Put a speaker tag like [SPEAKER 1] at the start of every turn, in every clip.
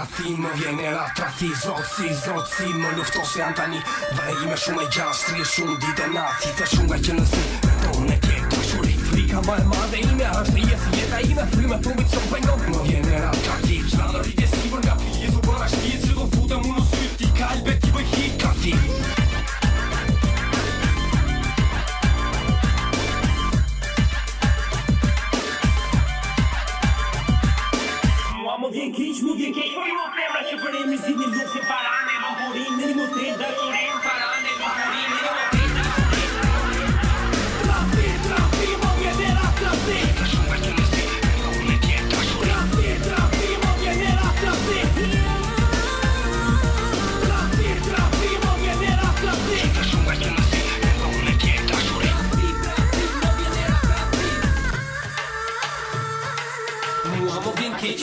[SPEAKER 1] rathi Më vjen e rathi Zotë si, zotë si Më lufto se janë tani Vare ime shumë e gjatë Shtrije shumë ditë e natë të shumë nga që nësi Rëton e kje të shuri Frika më e madhe ime është jetë jetë a ime Fry me thumbit që pëngon Më vjen e
[SPEAKER 2] बीच मुझे के कोई वो प्रेम रखे बड़े मिसी दिल से पारा ने हम होरी मेरी मुते दरोरी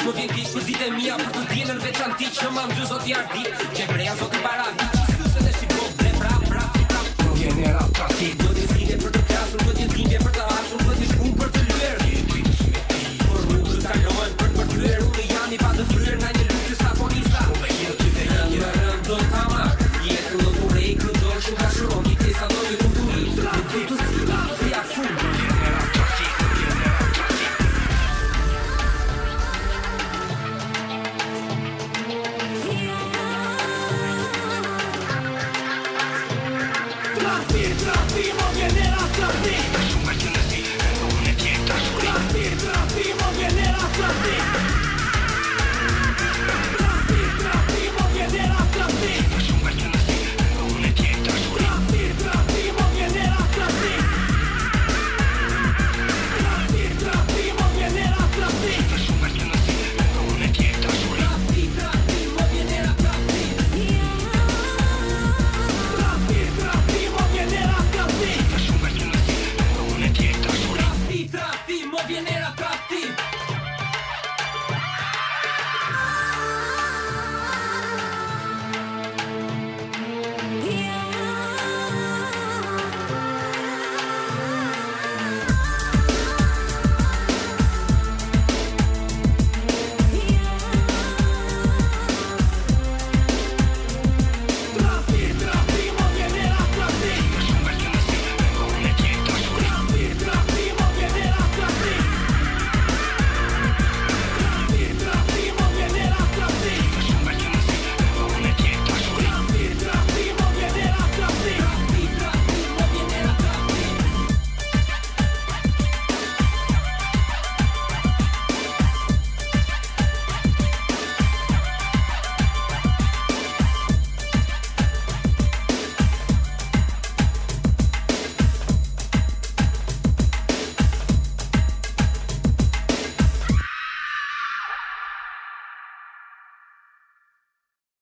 [SPEAKER 3] Më vjen kishë për ditë e mija Për të dinën veçan ti që më ndy zot i ardi Që breja zot i paradit